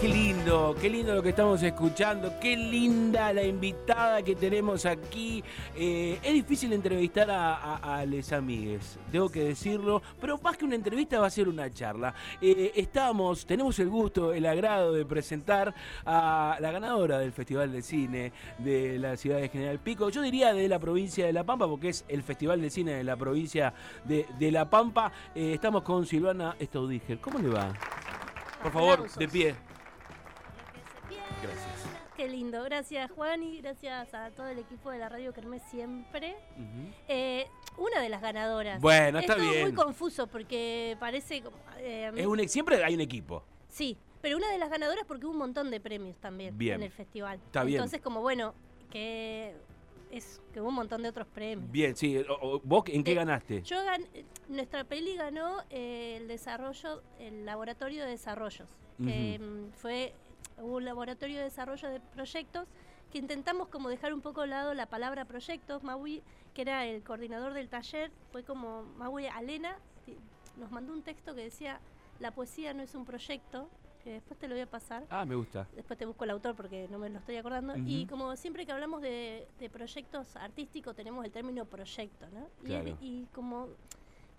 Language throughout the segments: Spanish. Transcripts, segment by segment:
Qué lindo, qué lindo lo que estamos escuchando, qué linda la invitada que tenemos aquí. Eh, es difícil entrevistar a, a, Les Amigues, tengo que decirlo, pero más que una entrevista va a ser una charla. Eh, estamos, tenemos el gusto, el agrado de presentar a la ganadora del Festival de Cine de la ciudad de General Pico, yo diría de la provincia de La Pampa, porque es el Festival de Cine de la provincia de, La Pampa. Eh, estamos con Silvana Staudiger. ¿Cómo le va? Por favor, de pie. Gracias. Qué lindo. Gracias, Juan, y gracias a todo el equipo de la Radio Kermés siempre. Eh, una de las ganadoras. Bueno, está es bien. muy confuso porque parece. Eh, es un, siempre hay un equipo. Sí, pero una de las ganadoras porque hubo un montón de premios también en el festival. Está bien. Entonces, como bueno, que es que hubo un montón de otros premios. Bien, sí. ¿Vos en qué eh, ganaste? Yo gané, nuestra peli ganó el desarrollo, el laboratorio de desarrollos, que mm, fue un laboratorio de desarrollo de proyectos que intentamos como dejar un poco al lado la palabra proyectos. Maui, que era el coordinador del taller, fue como Maui Alena, nos mandó un texto que decía, la poesía no es un proyecto, que después te lo voy a pasar. Ah, me gusta. Después te busco el autor porque no me lo estoy acordando. Y como siempre que hablamos de, proyectos artísticos tenemos el término proyecto, ¿no? y como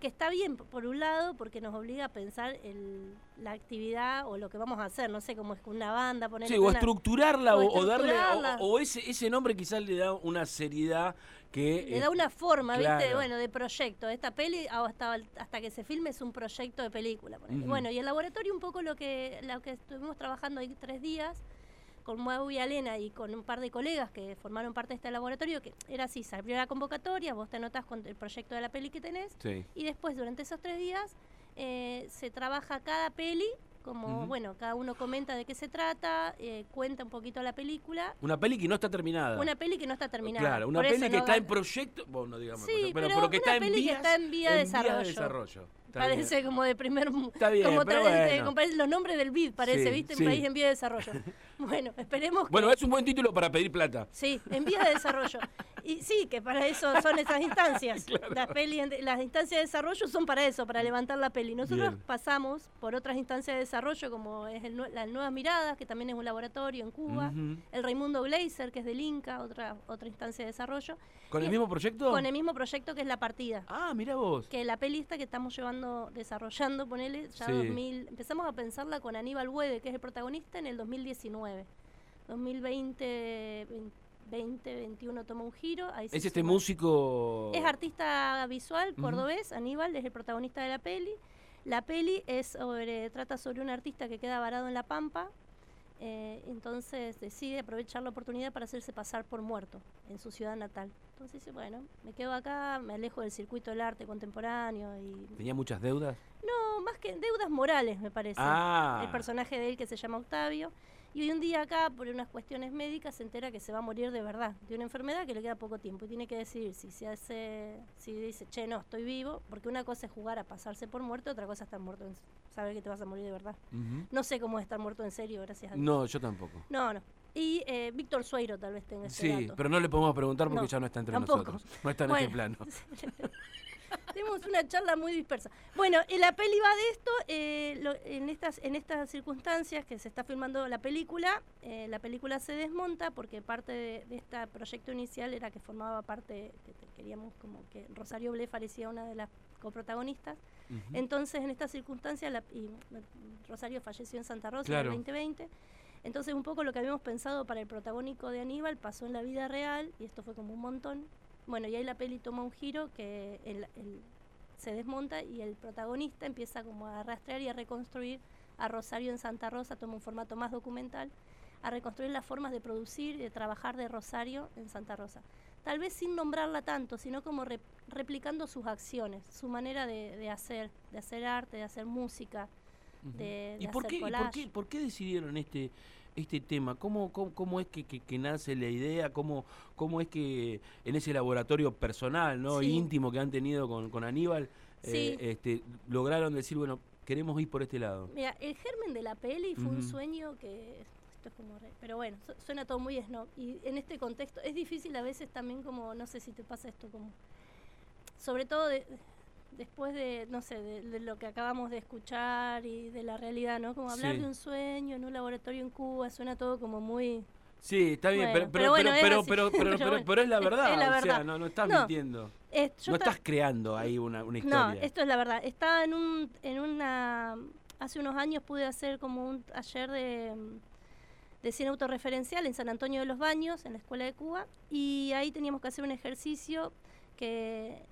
que está bien por un lado porque nos obliga a pensar en la actividad o lo que vamos a hacer, no sé, cómo es una banda, poner sí, o, estructurarla, o, darle o, ese, ese nombre quizás le da una seriedad que le da una forma, ¿viste? Bueno, de proyecto. Esta peli hasta hasta que se filme es un proyecto de película, Bueno, y el laboratorio un poco lo que lo que estuvimos trabajando ahí tres días con Mau y Alena y con un par de colegas que formaron parte de este laboratorio, que era así, se abrió la convocatoria, vos te anotás con el proyecto de la peli que tenés, y después durante esos tres días eh, se trabaja cada peli como, bueno, cada uno comenta de qué se trata, eh, cuenta un poquito la película. Una peli que no está terminada. Una peli que no está terminada. Claro, una peli que está en proyecto, bueno, digamos, sí, pero, pero, que, está en vías, que está en vía de desarrollo. Parece como de primer Está bien, como, pero bueno. los nombres del BID parece, ¿viste? Un país en vía de desarrollo. Bueno, esperemos Bueno, es un buen título para pedir plata. Sí, en vía de desarrollo. Y sí, que para eso son esas instancias. Las, peli, las instancias de desarrollo son para eso, para levantar la peli. Nosotros pasamos por otras instancias de desarrollo, como es el, las Nuevas Miradas, que también es un laboratorio en Cuba, el Raimundo Glazer, que es del Inca, otra, otra instancia de desarrollo. ¿Con el mismo proyecto? Con el mismo proyecto que es La Partida. Ah, mira vos. Que la pelista que estamos llevando, desarrollando, ponele, ya 2000, empezamos a pensarla con Aníbal Huede, que es el protagonista, en el 2019. 2020... 2021 toma un giro. ¿Es este músico? Es artista visual, cordobés, Aníbal, es el protagonista de la peli. La peli es sobre, trata sobre un artista que queda varado en la pampa, eh, entonces decide aprovechar la oportunidad para hacerse pasar por muerto en su ciudad natal. Entonces dice, bueno, me quedo acá, me alejo del circuito del arte contemporáneo. y ¿Tenía muchas deudas? No, más que deudas morales, me parece. Ah. El personaje de él que se llama Octavio. Y hoy un día acá, por unas cuestiones médicas, se entera que se va a morir de verdad, de una enfermedad que le queda poco tiempo. Y tiene que decidir si se hace, si dice, che, no, estoy vivo, porque una cosa es jugar a pasarse por muerto, otra cosa es estar muerto, en, saber que te vas a morir de verdad. No sé cómo es estar muerto en serio, gracias a Dios. No, yo tampoco. No, no. Y eh, Víctor Sueiro tal vez tenga ese Sí, pero no le podemos preguntar porque ya no está entre nosotros. No está en este plano. Tenemos una charla muy dispersa. Bueno, la peli va de esto, eh, en, estas, en estas circunstancias que se está filmando la película, eh, la película se desmonta porque parte de, este proyecto inicial era que formaba parte, que queríamos como que Rosario Ble parecía una de las coprotagonistas. Entonces, en estas circunstancias, y Rosario falleció en Santa Rosa en el 2020. Entonces, un poco lo que habíamos pensado para el protagónico de Aníbal pasó en la vida real, y esto fue como un montón. Bueno, y ahí la peli toma un giro que se desmonta y el protagonista empieza como a rastrear y a reconstruir a Rosario en Santa Rosa, toma un formato más documental, a reconstruir las formas de producir y de trabajar de Rosario en Santa Rosa. Tal vez sin nombrarla tanto, sino como replicando sus acciones, su manera de, hacer, de hacer arte, de hacer música, de, ¿Y por, qué, por, qué, decidieron este este tema? ¿Cómo, cómo, es que, que, nace la idea? ¿Cómo, ¿Cómo es que en ese laboratorio personal, no íntimo que han tenido con, con Aníbal, eh, este, lograron decir, bueno, queremos ir por este lado? Mira, el germen de la peli fue un sueño que... Esto es como pero bueno, suena todo muy snob. Y en este contexto es difícil a veces también como, no sé si te pasa esto como... Sobre todo de, después de, no sé, de, lo que acabamos de escuchar y de la realidad, ¿no? Como hablar Sí. de un sueño en un laboratorio en Cuba, suena todo como muy... Sí, está bien, Bueno, pero, pero pero, pero, es pero, pero, pero, la verdad, es la o sea, no, no estás No, mintiendo. Eh, No estás creando ahí una, una No, historia. esto es la verdad. Estaba en un, en una, hace unos años pude hacer como un taller de, de cine autorreferencial en San Antonio de los Baños, en la Escuela de Cuba, y ahí teníamos que hacer un ejercicio que,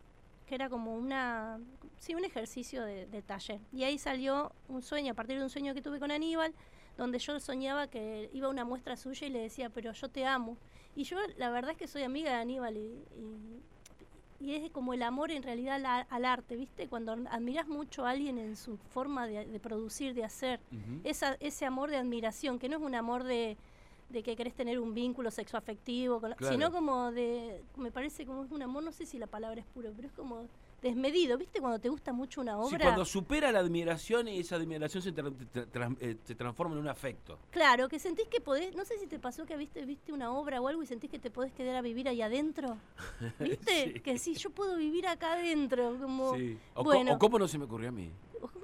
que era como una, sí, un ejercicio de, de taller. Y ahí salió un sueño, a partir de un sueño que tuve con Aníbal, donde yo soñaba que iba a una muestra suya y le decía, pero yo te amo. Y yo la verdad es que soy amiga de Aníbal y, y- y es como el amor en realidad al, arte, ¿viste? Cuando admiras mucho a alguien en su forma de, de producir, de hacer, esa, ese amor de admiración, que no es un amor de, de que querés tener un vínculo sexoafectivo, con Claro. sino como de, me parece como es un amor, no sé si la palabra es puro, pero es como desmedido, ¿viste? Cuando te gusta mucho una Sí, obra. cuando supera la admiración y esa admiración se, tra- tra- tra- eh, se transforma en un afecto. Claro, que sentís que podés, no sé si te pasó que viste, viste una obra o algo y sentís que te podés quedar a vivir ahí adentro. ¿Viste? Sí. Que sí, yo puedo vivir acá adentro, como... Sí. O, bueno. o cómo no se me ocurrió a mí.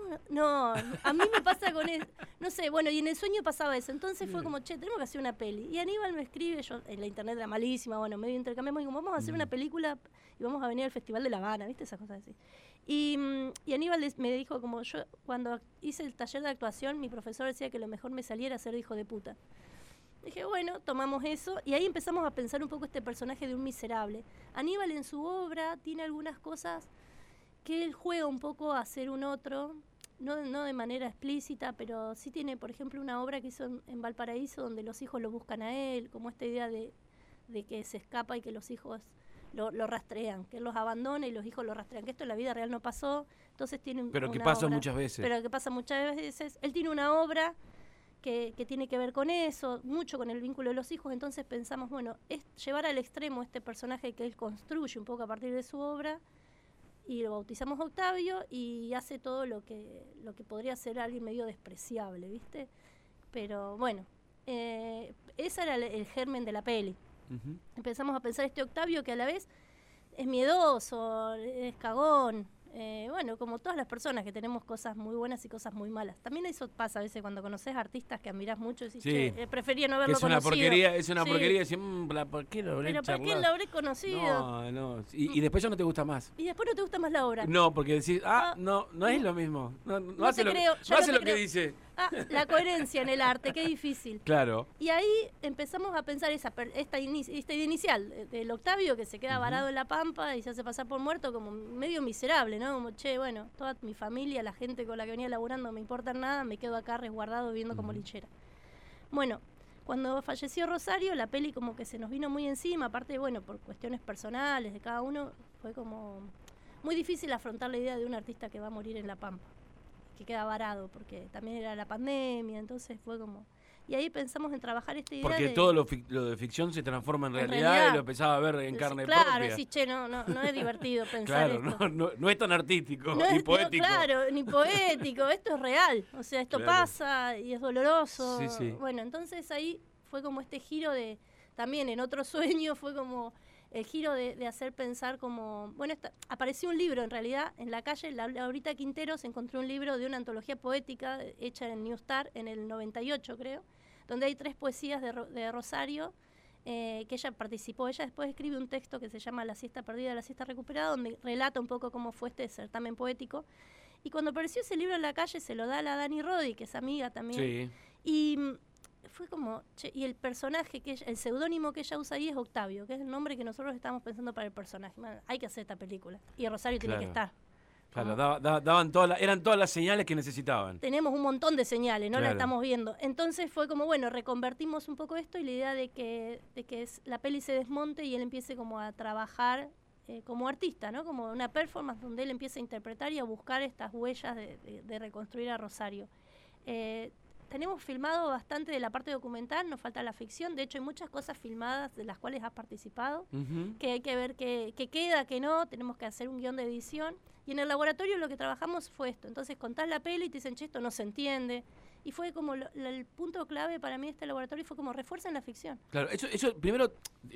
¿O cómo no? A mí me pasa con eso. No sé, bueno, y en el sueño pasaba eso. Entonces fue como, che, tenemos que hacer una peli. Y Aníbal me escribe, yo en la internet era malísima, bueno, medio intercambiamos y como, vamos a hacer una película y vamos a venir al Festival de La Habana, ¿viste? Esas cosas así. Y, mm, y Aníbal me dijo, como yo, cuando hice el taller de actuación, mi profesor decía que lo mejor me saliera ser hijo de puta. Dije, bueno, tomamos eso y ahí empezamos a pensar un poco este personaje de un miserable. Aníbal en su obra tiene algunas cosas que él juega un poco a ser un otro, no, no de manera explícita, pero sí tiene, por ejemplo, una obra que hizo en, en Valparaíso donde los hijos lo buscan a él, como esta idea de, de que se escapa y que los hijos lo, lo rastrean, que él los abandona y los hijos lo rastrean, que esto en la vida real no pasó, entonces tiene un- Pero que pasa obra- muchas veces. Pero que pasa muchas veces. Él tiene una obra que, que tiene que ver con eso, mucho con el vínculo de los hijos, entonces pensamos, bueno, es llevar al extremo este personaje que él construye un poco a partir de su obra y lo bautizamos Octavio y hace todo lo que lo que podría ser alguien medio despreciable, ¿viste? Pero bueno, eh, ese era el, el germen de la peli. Empezamos a pensar este Octavio que a la vez es miedoso, es cagón. Eh, bueno, como todas las personas que tenemos cosas muy buenas y cosas muy malas. También eso pasa a veces cuando conoces artistas que admiras mucho y decís, Sí. che, eh, prefería no Que haberlo es una conocido. porquería, es una Sí. porquería decir, "Mm, la- ¿por qué lo habré Pero ¿para qué charlado?". lo habré conocido? No, no. Y, y después ya no te gusta más. Y después no te gusta más la obra. No, porque decís, ah, Ah, no, no es lo mismo. No, no hace, lo, creo, hace lo que dice. Ah, la coherencia en el arte, qué difícil. Claro. Y ahí empezamos a pensar esa, esta, ini- esta idea inicial del Octavio que se queda varado en la pampa y se hace pasar por muerto como medio miserable, ¿no? Como, che, bueno, toda mi familia, la gente con la que venía laburando me importa nada, me quedo acá resguardado viviendo como Ujú. linchera. Bueno, cuando falleció Rosario, la peli como que se nos vino muy encima, aparte, bueno, por cuestiones personales de cada uno, fue como muy difícil afrontar la idea de un artista que va a morir en la pampa que queda varado, porque también era la pandemia, entonces fue como... Y ahí pensamos en trabajar esta idea Porque de... todo lo, lo de ficción se transforma en En realidad, realidad. y lo empezaba a ver en carne claro, propia. sí, che, no, no, no es divertido pensar claro, esto. no, no, no es tan artístico No ni poético. claro, ni poético, esto es real, o sea, esto Claro. pasa y es doloroso. Sí, sí. Bueno, entonces ahí fue como este giro de, también en otro sueño fue como el giro de, de hacer pensar como, bueno, esta- apareció un libro en realidad en la calle, la, Laurita Quinteros encontró un libro de una antología poética hecha en New Star en el 98 creo, donde hay tres poesías de Rosario eh, que ella participó. Ella después escribe un texto que se llama La siesta perdida, la siesta recuperada, donde relata un poco cómo fue este certamen poético. Y cuando apareció ese libro en la calle, se lo da a la Dani Rodi, que es amiga también. Sí. Y mm, fue como, che, y el personaje, que ella- el seudónimo que ella usa ahí es Octavio, que es el nombre que nosotros estamos pensando para el personaje. Man, hay que hacer esta película. Y Rosario tiene que estar. Claro, daba- da- daban todas las- eran todas las señales que necesitaban. tenemos un montón de señales, no la Claro. estamos viendo. Entonces fue como, bueno, reconvertimos un poco esto y la idea de que, de que es- la peli se desmonte y él empiece como a trabajar eh, como artista, ¿no? Como una performance donde él empieza a interpretar y a buscar estas huellas de, de- de reconstruir a Rosario. Eh, tenemos filmado bastante de la parte documental, nos falta la ficción, de hecho hay muchas cosas filmadas de las cuales has participado que hay que ver qué, qué queda, qué no, tenemos que hacer un guion de edición. Y en el laboratorio lo que trabajamos fue esto. Entonces contás la peli y te dicen, che, esto no se entiende. Y fue como lo- lo- el punto clave para mí de este laboratorio fue como refuerza en la ficción. Claro, eso, eso primero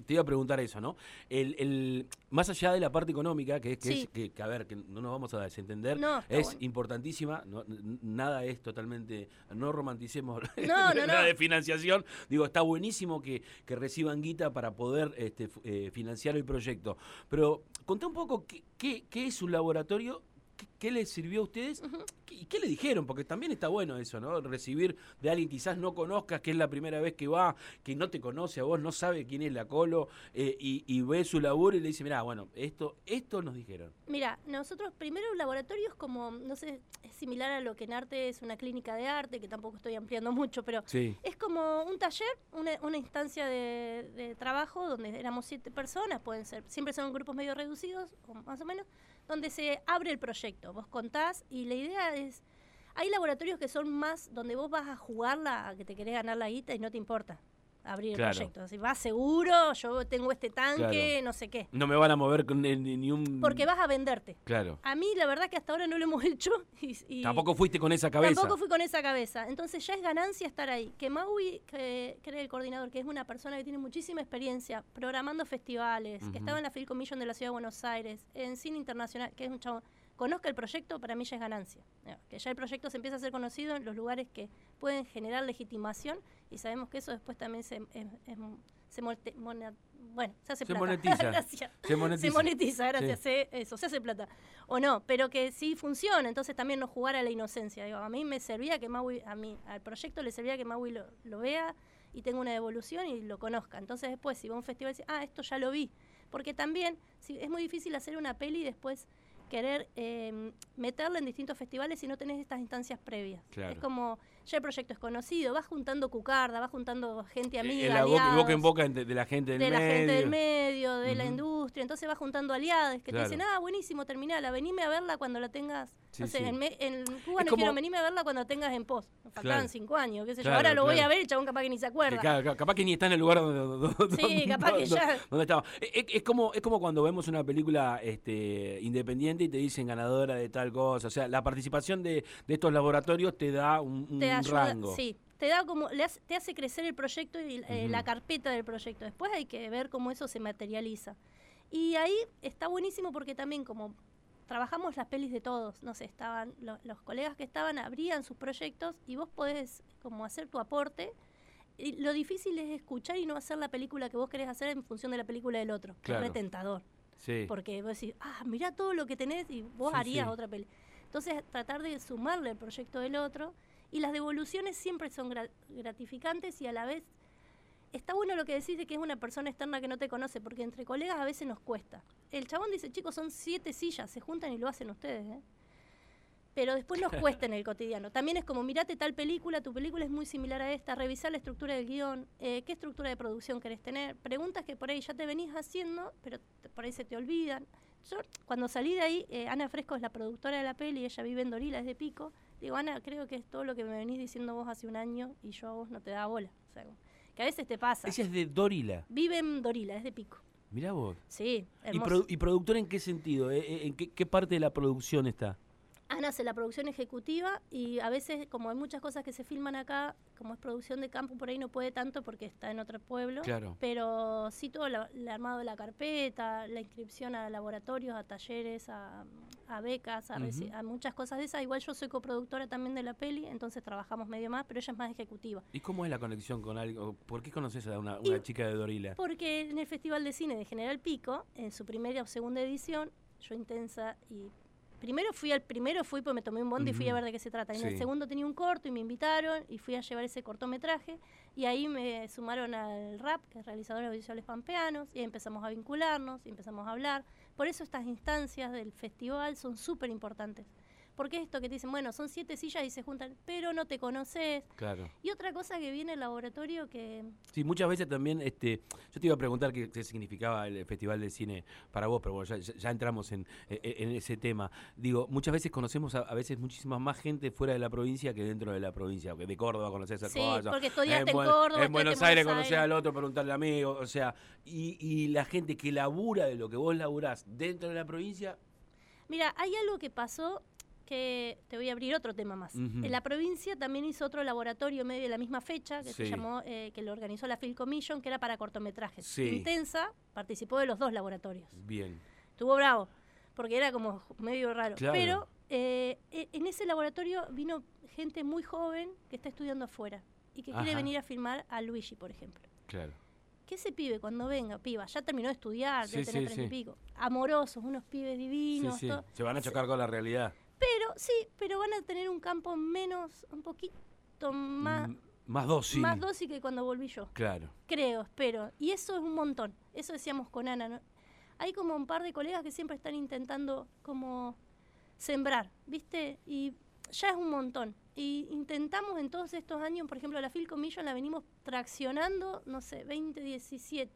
te iba a preguntar eso, ¿no? El, el- más allá de la parte económica, que es que, Sí. es- que, que, a ver, que no nos vamos a desentender, No, es bueno. importantísima, no- nada es totalmente, no romanticemos No, nada de financiación, digo, está buenísimo que, que reciban guita para poder este, eh, financiar el proyecto, pero contá un poco qué, qué, qué es un laboratorio, qué, les sirvió a ustedes. ¿Y qué le dijeron? Porque también está bueno eso, ¿no? Recibir de alguien quizás no conozcas, que es la primera vez que va, que no te conoce a vos, no sabe quién es la Colo, eh, y, y ve su laburo y le dice, mira, bueno, esto, esto nos dijeron. Mira, nosotros primero un laboratorio es como, no sé, es similar a lo que en arte es una clínica de arte, que tampoco estoy ampliando mucho, pero Sí. es como un taller, una, una instancia de, de trabajo donde éramos siete personas, pueden ser, siempre son grupos medio reducidos, o más o menos, donde se abre el proyecto. Vos contás y la idea es, hay laboratorios que son más donde vos vas a jugarla, a que te querés ganar la guita y no te importa abrir Claro. el proyecto. Si vas seguro, yo tengo este tanque, Claro. no sé qué. No me van a mover con ni, un... Porque vas a venderte. Claro. A mí la verdad que hasta ahora no lo hemos hecho. Y, y Tampoco fuiste con esa cabeza. Tampoco fui con esa cabeza. Entonces ya es ganancia estar ahí. Que Maui, que, que era el coordinador, que es una persona que tiene muchísima experiencia programando festivales, que estaba en la Film Commission de la Ciudad de Buenos Aires, en cine internacional, que es un chavo, conozca el proyecto, para mí ya es ganancia. Eh, Que ya el proyecto se empieza a ser conocido en los lugares que pueden generar legitimación y sabemos que eso después también se, es- es- se mona- bueno, se hace Se plata. monetiza. Gracias. Se monetiza. Se monetiza, gracias. Sí. se- eso, se hace plata. O no, pero que sí funciona. Entonces también no jugar a la inocencia. Digo, a mí me servía que Maui, a mí, al proyecto le servía que Maui lo, lo vea y tenga una devolución y lo conozca. Entonces después, si va a un festival y dice, ah, esto ya lo vi. Porque también si, es muy difícil hacer una peli y después querer eh, meterla en distintos festivales si no tenés estas instancias previas. Claro. Es como, ya el proyecto es conocido, vas juntando cucarda, vas juntando gente Eh, amiga, la boca, boca en aliados boca de, de la gente del de la medio. gente del medio, de la industria. Entonces vas juntando aliados que Claro. te dicen, ah, buenísimo, terminala, venime a verla cuando la tengas. Sí, no sé, sí. en, me- en Cuba Es no como- quiero, venime a verla cuando tengas en pos. Nos faltaban Claro. cinco años, qué sé yo. Ahora lo voy a ver, el chabón capaz que ni se Que acuerda. ca- capaz que ni está en el lugar donde, donde- Sí, capaz que ya. donde estaba. Es, es- es como, es como cuando vemos una película este, independiente y te dicen ganadora de tal cosa. O sea, la participación de, de estos laboratorios te da un, un te ayuda, rango. sí, te da como, le hace- te hace crecer el proyecto y eh, Ujú. la carpeta del proyecto. Después hay que ver cómo eso se materializa. Y ahí está buenísimo porque también como trabajamos las pelis de todos, no sé, estaban lo- los colegas que estaban abrían sus proyectos y vos podés como hacer tu aporte. Y lo difícil es escuchar y no hacer la película que vos querés hacer en función de la película del otro. Claro. Es retentador. Sí. Porque vos decís, ah, mirá todo lo que tenés y vos Sí, harías sí. otra peli. Entonces, tratar de sumarle el proyecto del otro. Y las devoluciones siempre son gra- gratificantes y a la vez está bueno lo que decís de que es una persona externa que no te conoce, porque entre colegas a veces nos cuesta. El chabón dice, chicos, son siete sillas, se juntan y lo hacen ustedes. ¿eh?". Pero después nos cuesta en el cotidiano. También es como, mirate tal película, tu película es muy similar a esta, revisar la estructura del guion, eh, qué estructura de producción querés tener, preguntas que por ahí ya te venís haciendo, pero te- por ahí se te olvidan. Yo, cuando salí de ahí, eh, Ana Fresco es la productora de la peli, ella vive en Dorila, es de Pico. Digo, Ana, creo que es todo lo que me venís diciendo vos hace un año y yo a vos no te da bola. O sea, que a veces te pasa. Ella es de Dorila. Vive en Dorila, es de Pico. Mirá vos. Sí, ¿Y, produ- y productora en qué sentido? ¿Eh, eh, ¿En qué, qué parte de la producción está? Ana hace la producción ejecutiva y a veces, como hay muchas cosas que se filman acá, como es producción de campo, por ahí no puede tanto porque está en otro pueblo. Claro. Pero sí todo el armado de la carpeta, la inscripción a laboratorios, a talleres, a, a becas, a, Ujú. a muchas cosas de esas. Igual yo soy coproductora también de la peli, entonces trabajamos medio más, pero ella es más ejecutiva. ¿Y cómo es la conexión con alguien? ¿Por qué conoces a una chica de Dorila? Porque en el Festival de Cine de General Pico, en su primera o segunda edición, yo intensa y primero fui al primero fui porque me tomé un bondi y fui a ver de qué se trata. En Sí. el segundo tenía un corto y me invitaron y fui a llevar ese cortometraje y ahí me sumaron al rap, que es realizador de audiovisuales pampeanos, y ahí empezamos a vincularnos y empezamos a hablar. Por eso estas instancias del festival son súper importantes. Porque esto que te dicen, bueno, son siete sillas y se juntan, pero no te conoces. Claro. Y otra cosa que viene el laboratorio que Sí, muchas veces también, este, yo te iba a preguntar qué, qué significaba el Festival de Cine para vos, pero bueno, ya, entramos en, en- en ese tema. Digo, muchas veces conocemos a, a veces muchísima más gente fuera de la provincia que dentro de la provincia, que de Córdoba conoces a Sí, Córdoba. porque estudiaste en Córdoba, En Buenos Aires Aires. al otro, preguntarle amigo, o sea, y, y la gente que labura de lo que vos laburás dentro de la provincia, Mira, hay algo que pasó que te voy a abrir otro tema más. En la provincia también hizo otro laboratorio medio de la misma fecha, que se llamó, eh, que lo organizó la Film Commission, que era para cortometrajes. Sí. Intensa participó de los dos laboratorios. Bien. Estuvo bravo, porque era como medio raro. Claro. Pero eh, e- en ese laboratorio vino gente muy joven que está estudiando afuera y que quiere venir a filmar a Luigi, por ejemplo. Claro. Que ese pibe cuando venga, piba, ya terminó de estudiar, Sí, debe tener sí, treinta y pico, amorosos, unos pibes divinos, todo. Se van a chocar con la realidad. Pero sí, pero van a tener un campo menos, un poquito más, Mm, Más dócil. más dócil que cuando volví yo. Claro. Creo, espero. Y eso es un montón. Eso decíamos con Ana. ¿no? Hay como un par de colegas que siempre están intentando como sembrar, ¿viste? Y ya es un montón. Y intentamos en todos estos años, por ejemplo, la Phil Commission la venimos traccionando, no sé, 2017.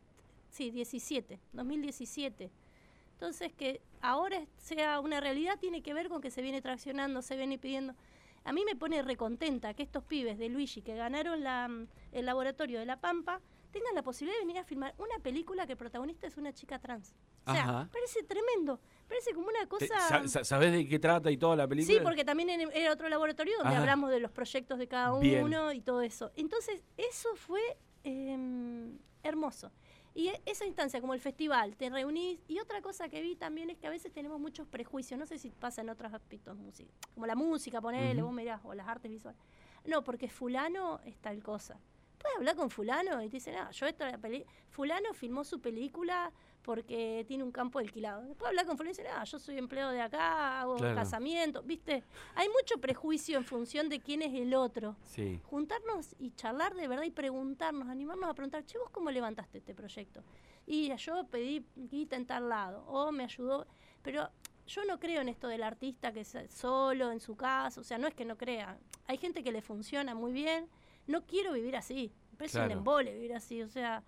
Sí, 17, 2017. Entonces, que ahora sea una realidad tiene que ver con que se viene traccionando, se viene pidiendo. A mí me pone recontenta que estos pibes de Luigi que ganaron la, mm, el laboratorio de La Pampa tengan la posibilidad de venir a filmar una película que el protagonista es una chica trans. O sea, Ajá. parece tremendo. Parece como una cosa... sa- sa- ¿Sabés de qué trata y toda la película? Sí, porque también en- era otro laboratorio donde Ajá. hablamos de los proyectos de cada Bien. uno y todo eso. Entonces, eso fue em, hermoso. Y e- esa instancia, como el festival, te reunís. Y otra cosa que vi también es que a veces tenemos muchos prejuicios. No sé si pasa en otros aspectos. Como la música, ponele, Ujú. vos mirás, o las artes visuales. No, porque fulano es tal cosa. Puedes hablar con fulano y te dicen, ah, yo esta peli fulano filmó su película porque tiene un campo alquilado. Después hablar con fulano y dicen, ah, yo soy empleado de acá, hago Claro. casamiento, ¿viste? Hay mucho prejuicio en función de quién es el otro. Sí. Juntarnos y charlar de verdad y preguntarnos, animarnos a preguntar, che, ¿vos cómo levantaste este proyecto? Y yo pedí guita en tal lado, o me ayudó, pero yo no creo en esto del artista que es solo en su casa, o sea, no es que no crea. Hay gente que le funciona muy bien, no quiero vivir así, me parece un embole vivir así, o sea,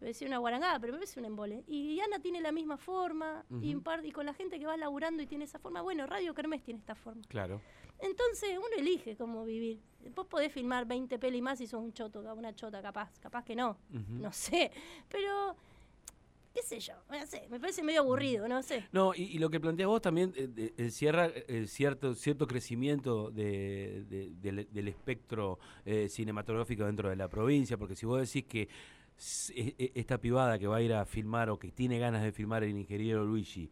me decía una guarangada, pero me parece un embole. Y Ana tiene la misma forma, y, par, con la gente que va laburando y tiene esa forma, bueno, Radio Kermés tiene esta forma. Claro. Entonces uno elige cómo vivir. Vos podés filmar 20 pelis más y sos un choto, una chota capaz, capaz que no, no sé, pero qué sé yo, no sé, me parece medio aburrido, no sé. No, y, lo que planteas vos también eh, eh, encierra eh, cierto, cierto crecimiento de- de- del, espectro eh, cinematográfico dentro de la provincia, porque si vos decís que esta pibada que va a ir a filmar o que tiene ganas de filmar el ingeniero Luigi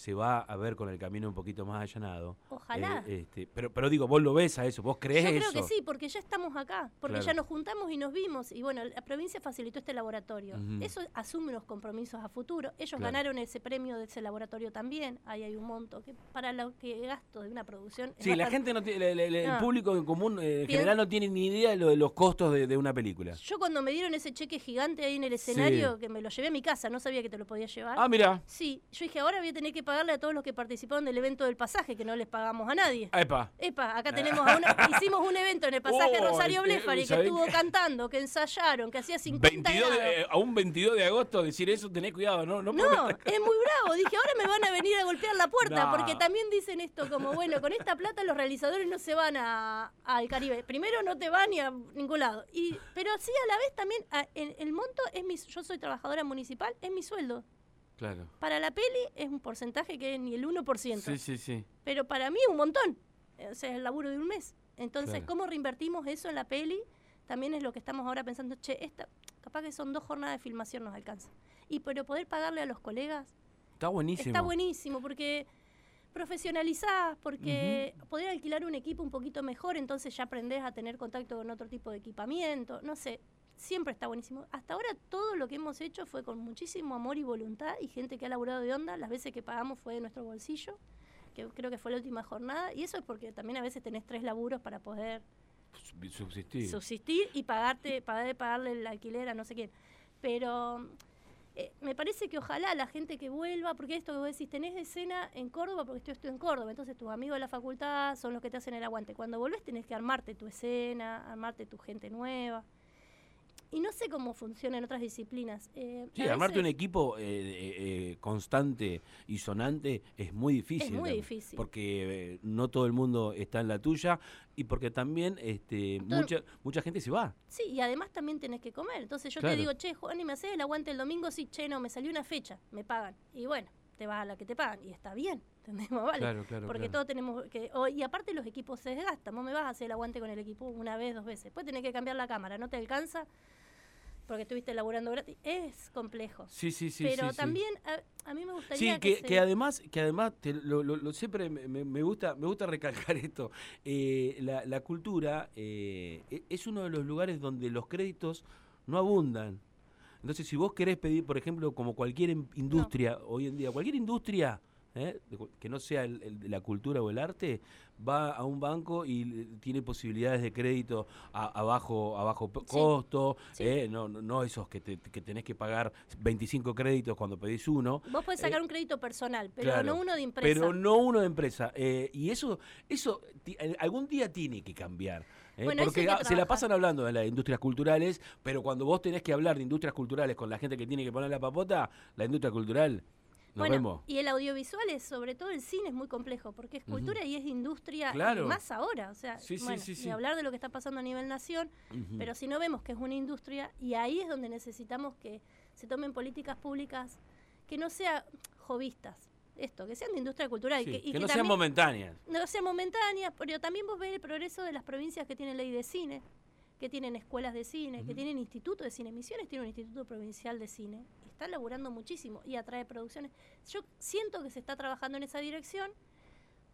se va a ver con el camino un poquito más allanado. Ojalá. eh, este, pero, pero digo, vos lo ves a eso, vos crees Yo eso. creo que sí, porque ya estamos acá, porque Claro. ya nos juntamos y nos vimos. Y bueno, la provincia facilitó este laboratorio. Eso asume unos compromisos a futuro. Ellos Claro. ganaron ese premio de ese laboratorio también. Ahí hay un monto que para lo que gasto de una producción. Sí, la gente no tiene, el No. público en común eh, en general no tiene ni idea de, lo- de los costos de, de una película. Yo cuando me dieron ese cheque gigante ahí en el escenario, que me lo llevé a mi casa, no sabía que te lo podía llevar. Ah, mira. Sí, yo dije, ahora voy a tener que pagarle a todos los que participaron del evento del pasaje, que no les pagamos a nadie. Epa. Epa, acá tenemos a una, hicimos un evento en el pasaje Oh, Rosario eh, Blefari, que ¿sabés estuvo cantando, que ensayaron, que hacía 50 22 de- eh, a un 22 de agosto decir eso, tenés cuidado, ¿no? No, No, es muy bravo. Dije, ahora me van a venir a golpear la puerta, porque también dicen esto como, bueno, con esta plata los realizadores no se van a- al Caribe. Primero no te van ni a ningún lado. Y, pero sí, a la vez también, a- el, el monto es mi, yo soy trabajadora municipal, es mi sueldo. Claro. Para la peli es un porcentaje que es ni el 1%. Sí, sí, sí. Pero para mí es un montón. O sea, es el laburo de un mes. Entonces, Claro. ¿cómo reinvertimos eso en la peli? También es lo que estamos ahora pensando, che, esta, capaz que son dos jornadas de filmación nos alcanza. Y pero poder pagarle a los colegas Está buenísimo. está buenísimo porque profesionalizás, porque poder alquilar un equipo un poquito mejor, entonces ya aprendés a tener contacto con otro tipo de equipamiento, no sé, siempre está buenísimo. Hasta ahora todo lo que hemos hecho fue con muchísimo amor y voluntad y gente que ha laburado de onda, las veces que pagamos fue de nuestro bolsillo, que creo que fue la última jornada, y eso es porque también a veces tenés tres laburos para poder Sub- Subsistir. subsistir y pagarte, pagar, pagarle el alquiler a no sé quién. Pero eh, me parece que ojalá la gente que vuelva, porque esto que vos decís, tenés escena en Córdoba, porque yo estoy en Córdoba, entonces tus amigos de la facultad son los que te hacen el aguante. Cuando volvés tenés que armarte tu escena, armarte tu gente nueva. Y no sé cómo funciona en otras disciplinas. Eh, Sí, armarte un equipo eh, eh, eh, constante y sonante es muy difícil. muy también, difícil. Porque eh, no todo el mundo está en la tuya y porque también este, mucha, mucha gente se va. Sí, y además también tenés que comer. Entonces yo Claro. te digo, che, Juan, ¿y me haces el aguante el domingo? Sí, che, no, me salió una fecha, me pagan. Y bueno, te vas a la que te pagan. Y está bien, ¿entendemos? Vale. Claro, claro, Porque claro. todos tenemos que. o- y aparte, los equipos se desgastan. Vos me vas a hacer el aguante con el equipo una vez, dos veces. Después tenés que cambiar la cámara, no te alcanza porque estuviste laburando gratis. Es complejo. Sí, sí, sí. Pero sí, sí. también a, a mí me gustaría. Sí, que, se- que además, que además te lo, lo- lo- siempre me, gusta, me gusta recalcar esto. Eh, la, la cultura eh, e- es uno de los lugares donde los créditos no abundan. Entonces, si vos querés pedir, por ejemplo, como cualquier em- industria hoy en día, cualquier industria ¿eh? que no sea el- el la cultura o el arte, va a un banco y l- tiene posibilidades de crédito a, a bajo, a bajo Sí. costo, Sí. ¿eh? no, no- no esos que, te- que tenés que pagar 25 créditos cuando pedís uno. Vos podés eh, sacar un crédito personal, pero claro, no uno de empresa. Pero no uno de empresa. Eh, y eso, eso eh, algún día tiene que cambiar. ¿eh? Bueno, Porque que ah, se la pasan hablando de las industrias culturales, pero cuando vos tenés que hablar de industrias culturales con la gente que tiene que poner la papota, la industria cultural, nos bueno, vemos. y el audiovisual es, sobre todo el cine, es muy complejo, porque es cultura y es industria, y más ahora, o sea, Sí, bueno, sí, sí. ni hablar de lo que está pasando a nivel nación, pero si no vemos que es una industria, y ahí es donde necesitamos que se tomen políticas públicas que no sean jovistas, esto, que sean de industria cultural. Y que, y que no sean momentáneas. no sean momentáneas, pero también vos ves el progreso de las provincias que tienen ley de cine, que tienen escuelas de cine, que tienen instituto de cine. Misiones tiene un instituto provincial de cine. Está laburando muchísimo y atrae producciones. Yo siento que se está trabajando en esa dirección.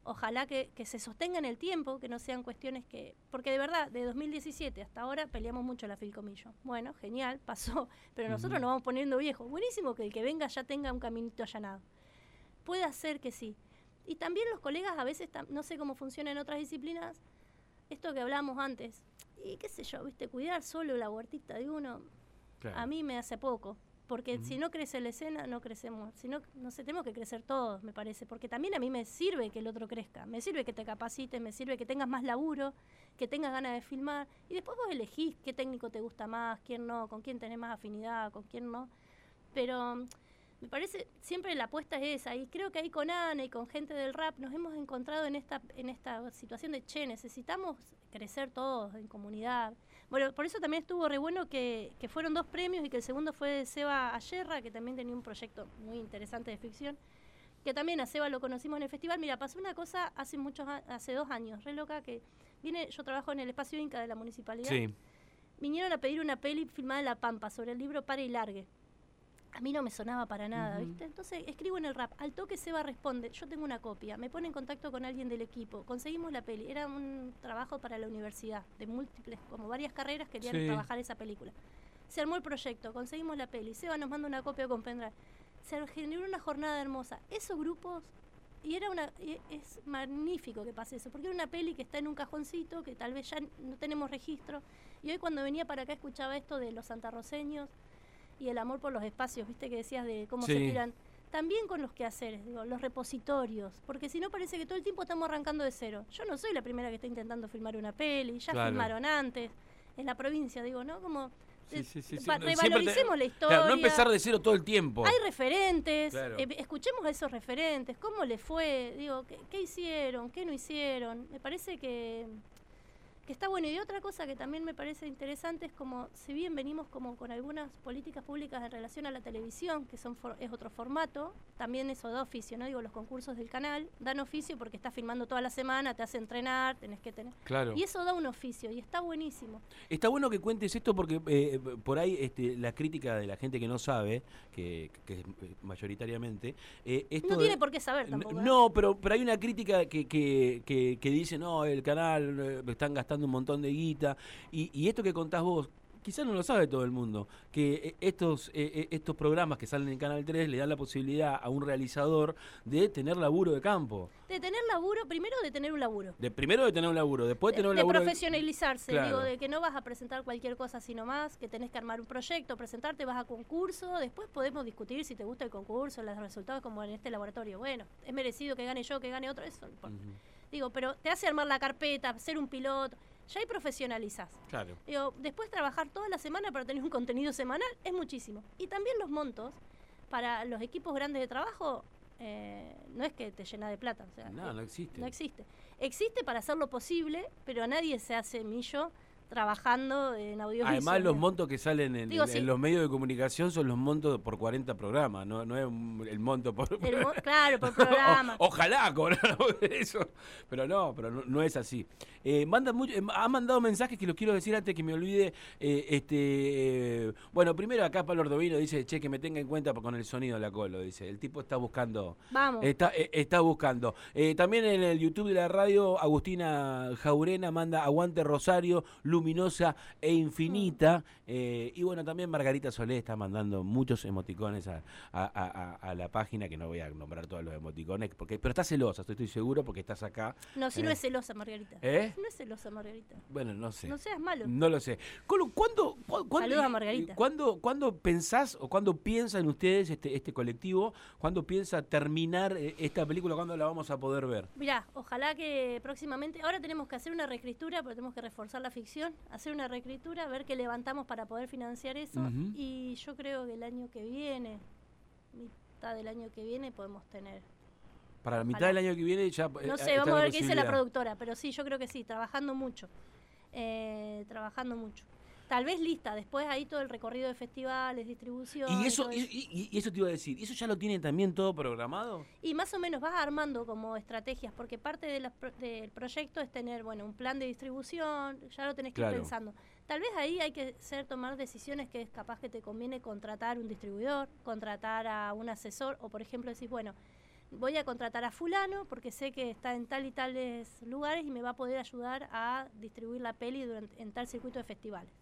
Ojalá que, que se sostenga en el tiempo, que no sean cuestiones que... Porque de verdad, de 2017 hasta ahora peleamos mucho la Filcomillo. Bueno, genial, pasó, pero nosotros nos vamos poniendo viejos. Buenísimo que el que venga ya tenga un caminito allanado. Puede ser que sí. Y también los colegas a veces, no sé cómo funciona en otras disciplinas, esto que hablábamos antes, y qué sé yo, viste, cuidar solo la huertita de uno, Claro. a mí me hace poco. Porque si no crece la escena, no crecemos. Si no, no sé, tenemos que crecer todos, me parece. Porque también a mí me sirve que el otro crezca. Me sirve que te capacites, me sirve que tengas más laburo, que tengas ganas de filmar. Y después vos elegís qué técnico te gusta más, quién no, con quién tenés más afinidad, con quién no. Pero me parece, siempre la apuesta es esa. Y creo que ahí con Ana y con gente del rap nos hemos encontrado en esta, en esta situación de, che, necesitamos crecer todos en comunidad. Bueno, por eso también estuvo re bueno que, que fueron dos premios y que el segundo fue de Seba Ayerra, que también tenía un proyecto muy interesante de ficción. Que también a Seba lo conocimos en el festival. Mira, pasó una cosa hace muchos hace dos años, re loca, que viene, yo trabajo en el espacio Inca de la municipalidad Sí. vinieron a pedir una peli filmada en La Pampa sobre el libro Pare y Largue. A mí no me sonaba para nada, Ujú. ¿viste? Entonces escribo en el rap, al toque Seba responde, yo tengo una copia, me pone en contacto con alguien del equipo, conseguimos la peli, era un trabajo para la universidad, de múltiples, como varias carreras querían Sí. trabajar esa película. Se armó el proyecto, conseguimos la peli, Seba nos manda una copia con pendrive. Se generó una jornada hermosa. Esos grupos, y era una, es magnífico que pase eso, porque era una peli que está en un cajoncito, que tal vez ya no tenemos registro, y hoy cuando venía para acá escuchaba esto de los santarroceños y el amor por los espacios, viste que decías de cómo se tiran. También con los quehaceres, digo, los repositorios, porque si no parece que todo el tiempo estamos arrancando de cero. Yo no soy la primera que está intentando filmar una peli, ya Claro. filmaron antes, en la provincia, digo, ¿no? Como Sí, eh, sí, sí, te- revaloricemos la historia. Claro, no empezar de cero todo el tiempo. Hay referentes, Claro. eh, escuchemos a esos referentes, cómo les fue, digo, ¿qué, qué hicieron, qué no hicieron. Me parece que, que está bueno. Y otra cosa que también me parece interesante es como, si bien venimos como con algunas políticas públicas en relación a la televisión, que son for- es otro formato, también eso da oficio, ¿no? Digo, los concursos del canal dan oficio porque estás filmando toda la semana, te hace entrenar, tenés que tener... Claro. Y eso da un oficio y está buenísimo. Está bueno que cuentes esto porque eh, por ahí este, la crítica de la gente que no sabe, que, que es mayoritariamente, eh, esto No de- tiene por qué saber tampoco. ¿eh? No, pero, pero hay una crítica que, que, que, que dice, no, el canal eh, están gastando un montón de guita. Y, y esto que contás vos, quizás no lo sabe todo el mundo, que eh, estos, eh, eh, estos programas que salen en Canal 3 le dan la posibilidad a un realizador de tener laburo de campo. De tener laburo, primero de tener un laburo. De, primero de tener un laburo, después de tener un de laburo... profesionalizarse, Claro. digo, de que no vas a presentar cualquier cosa así nomás, que tenés que armar un proyecto, presentarte, vas a concurso, después podemos discutir si te gusta el concurso, los resultados como en este laboratorio. Bueno, es merecido que gane yo, que gane otro, eso no importa. Digo, pero te hace armar la carpeta, ser un piloto, ya ahí profesionalizás. Claro. Digo, después trabajar toda la semana para tener un contenido semanal es muchísimo. Y también los montos para los equipos grandes de trabajo eh, no es que te llena de plata. O sea, No, eh, no existe. no existe. Existe para hacerlo posible, pero nadie se hace millo trabajando en audiovisual. Además, los montos que salen en, Digo, en- sí. en los medios de comunicación son los montos por 40 programas, no, no es el monto por... El mo- claro, por programa. O- ojalá cobrara por eso, pero no, pero no, no es así. Eh, manda mucho, eh, ha mandado mensajes que los quiero decir antes que me olvide. eh, este, eh, bueno, primero acá Pablo Ordovino dice, che, que me tenga en cuenta con el sonido de la colo, dice. El tipo está buscando... Vamos. Está, está buscando. También en el YouTube de la radio, Agustina Jaurena manda Aguante Rosario, luminosa e infinita. Eh, y bueno, también Margarita Solé está mandando muchos emoticones a, a- a- a- a la página, que no voy a nombrar todos los emoticones, porque, pero está celosa, estoy, estoy seguro, porque estás acá. No, si no Eh. es celosa, Margarita. ¿Eh? No es celosa, Margarita. Bueno, no sé. No seas malo. No lo sé. ¿Cuándo, cu- cuándo- Saludos a Margarita. ¿cuándo, cuándo pensás o cuándo piensan ustedes, este, este colectivo, cuándo piensa terminar eh, esta película, cuándo la vamos a poder ver? Mirá, ojalá que próximamente. Ahora tenemos que hacer una reescritura, porque tenemos que reforzar la ficción. Hacer una reescritura, ver qué levantamos para poder financiar eso. Y yo creo que el año que viene, mitad del año que viene, podemos tener. Para la mitad del año que viene ya... eh, No está sé, vamos a ver qué dice la productora, pero sí, yo creo que sí, trabajando mucho. Eh, trabajando mucho. Tal vez lista, después ahí todo el recorrido de festivales, distribución. Y eso, y, y- y eso te iba a decir, ¿y eso ya lo tienen también todo programado? Y más o menos vas armando como estrategias, porque parte de del proyecto es tener, bueno, un plan de distribución, ya lo tenés que Claro. ir pensando. Tal vez ahí hay que ser tomar decisiones que es capaz que te conviene contratar un distribuidor, contratar a un asesor, o por ejemplo decís, bueno, voy a contratar a fulano porque sé que está en tal y tales lugares y me va a poder ayudar a distribuir la peli durante, en tal circuito de festivales.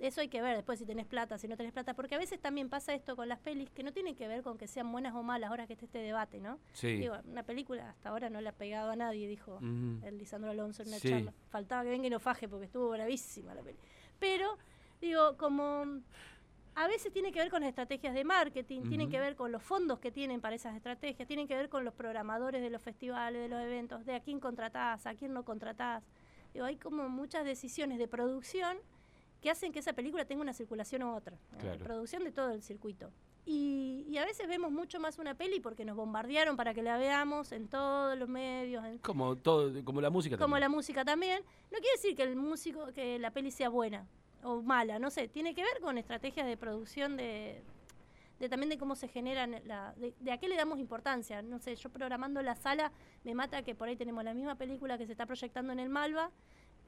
Eso hay que ver después si tenés plata, si no tenés plata, porque a veces también pasa esto con las pelis que no tienen que ver con que sean buenas o malas, ahora que esté este debate, ¿no? Sí. Digo, una película hasta ahora no le ha pegado a nadie, dijo el Lisandro Alonso en una Sí. charla. Faltaba que venga y no faje porque estuvo bravísima la peli. Pero, digo, como a veces tiene que ver con las estrategias de marketing, tienen Ujú. que ver con los fondos que tienen para esas estrategias, tienen que ver con los programadores de los festivales, de los eventos, de a quién contratás, a quién no contratás. Digo, hay como muchas decisiones de producción que hacen que esa película tenga una circulación u otra. Claro. producción de todo el circuito. Y, y a veces vemos mucho más una peli porque nos bombardearon para que la veamos en todos los medios, en- Como todo, como la música como la música también. No quiere decir que el músico, que la peli sea buena o mala, no sé, tiene que ver con estrategias de producción de, de también de cómo se generan, la, de, de a qué le damos importancia. No sé, yo programando la sala me mata que por ahí tenemos la misma película que se está proyectando en el Malva.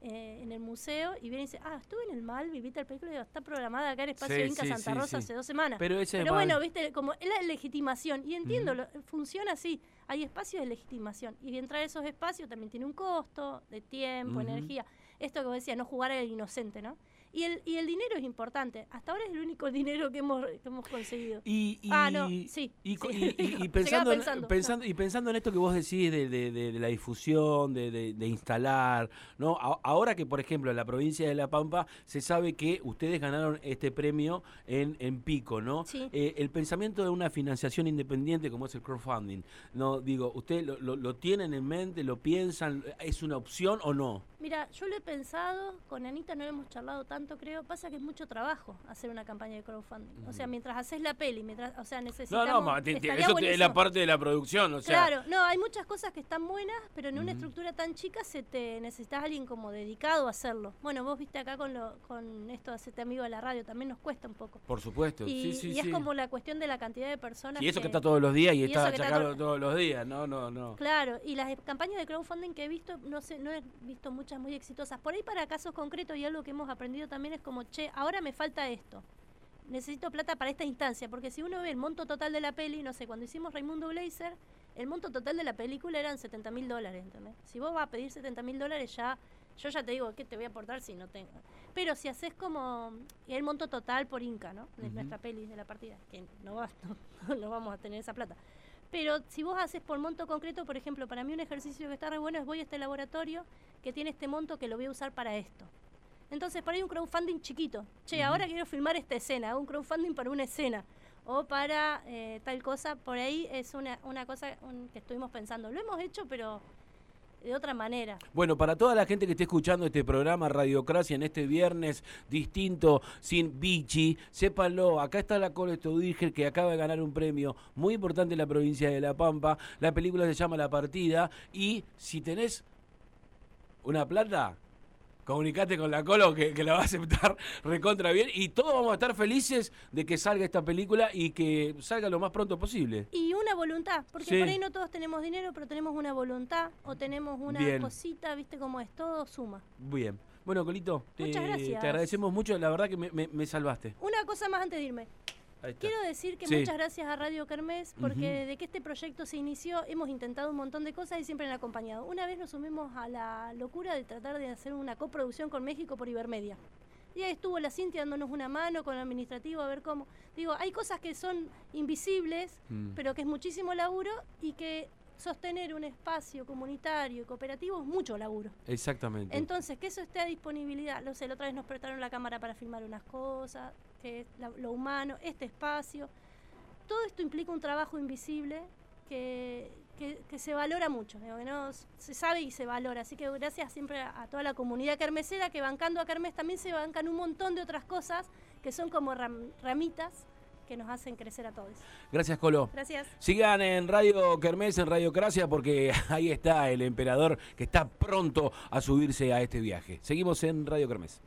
Eh, en el museo y viene y dice, ah, estuve en el Malva y vi tal película y digo, está programada acá en Espacio Sí, Inca sí, Santa Rosa sí. hace dos semanas. Pero ese Pero bueno, viste, como es la legitimación, y entiendo, lo- funciona así, hay espacios de legitimación, y entrar a esos espacios también tiene un costo de tiempo, energía, esto que vos decías, no jugar al inocente, ¿no? Y el, y el dinero es importante, hasta ahora es el único dinero que hemos, que hemos conseguido. Y, y- Ah, no, sí, Y, sí. pensando, en- pensando, pensando- no. y pensando en esto que vos decís de, de- de- de la difusión, de, instalar, ¿no? A- ahora que, por ejemplo, en la provincia de La Pampa se sabe que ustedes ganaron este premio en, en Pico, ¿no? Sí. Eh, el pensamiento de una financiación independiente como es el crowdfunding, ¿no? Digo, ¿ustedes lo, lo- lo tienen en mente, lo piensan, es una opción o no? Mira, yo lo he pensado, con Anita no lo hemos charlado tanto, creo, pasa que es mucho trabajo hacer una campaña de crowdfunding. O sea, mientras haces la peli, mientras, o sea, No, necesitamos... no, estaría eso es la parte de la producción, o sea... Claro, no, hay muchas cosas que están buenas, pero en una estructura tan chica se te necesitas alguien como dedicado a hacerlo. Bueno, vos viste acá con lo, con esto de hacerte amigo de la radio, también nos cuesta un poco. Por supuesto, Y, sí, sí, y sí. es como la cuestión de la cantidad de personas. Y eso que está todos los días y, y está achacado todo- todos los días, no, no, no. Claro, y las campañas de crowdfunding que he visto, no sé, no he visto muchas muy exitosas. Por ahí para casos concretos y algo que hemos aprendido también es como, che, ahora me falta esto. Necesito plata para esta instancia, porque si uno ve el monto total de la peli, no sé, cuando hicimos Raimundo Blazer, el monto total de la película eran 70 mil dólares, ¿entendés? Si vos vas a pedir 70 mil dólares ya, yo ya te digo, ¿qué te voy a aportar si no tengo? Pero si haces como el monto total por Inca, ¿no? De nuestra peli, de la partida, que no, va, no, no vamos a tener esa plata. Pero si vos haces por monto concreto, por ejemplo, para mí un ejercicio que está re bueno es voy a este laboratorio que tiene este monto que lo voy a usar para esto. Entonces, para ahí un crowdfunding chiquito. Che, ahora quiero filmar esta escena, un crowdfunding para una escena. O para eh, tal cosa, por ahí es una, una cosa un- que estuvimos pensando. Lo hemos hecho, pero de otra manera. Bueno, para toda la gente que esté escuchando este programa Radiocracia en este viernes distinto, sin bichi, sépanlo, acá está la Cole Stoudiger que acaba de ganar un premio muy importante en la provincia de La Pampa. La película se llama La Partida y si tenés una plata, Comunicate con la Colo que, que la va a aceptar recontra bien y todos vamos a estar felices de que salga esta película y que salga lo más pronto posible. Y una voluntad, porque Sí. por ahí no todos tenemos dinero, pero tenemos una voluntad o tenemos una Bien. cosita, viste cómo es, todo suma. Bien. Bueno, Colito, te, Muchas gracias. te agradecemos mucho, la verdad que me, me- me salvaste. Una cosa más antes de irme. Quiero decir que Sí. muchas gracias a Radio Kermés, porque Ujú. desde que este proyecto se inició hemos intentado un montón de cosas y siempre han acompañado. Una vez nos sumimos a la locura de tratar de hacer una coproducción con México por Ibermedia. Y ahí estuvo la Cintia dándonos una mano con el administrativo a ver cómo. Digo, hay cosas que son invisibles, Mm. pero que es muchísimo laburo y que sostener un espacio comunitario y cooperativo es mucho laburo. Exactamente. Entonces, que eso esté a disponibilidad. No sé, la otra vez nos prestaron la cámara para filmar unas cosas, que es la- lo humano, este espacio. Todo esto implica un trabajo invisible que, que- que se valora mucho, que no se sabe y se valora. Así que gracias siempre a, a toda la comunidad kermesera que bancando a Kermés también se bancan un montón de otras cosas que son como ram- ramitas que nos hacen crecer a todos. Gracias, Colo. Gracias. Sigan en Radio Kermés, en Radio Cracia, porque ahí está el emperador que está pronto a subirse a este viaje. Seguimos en Radio Kermés.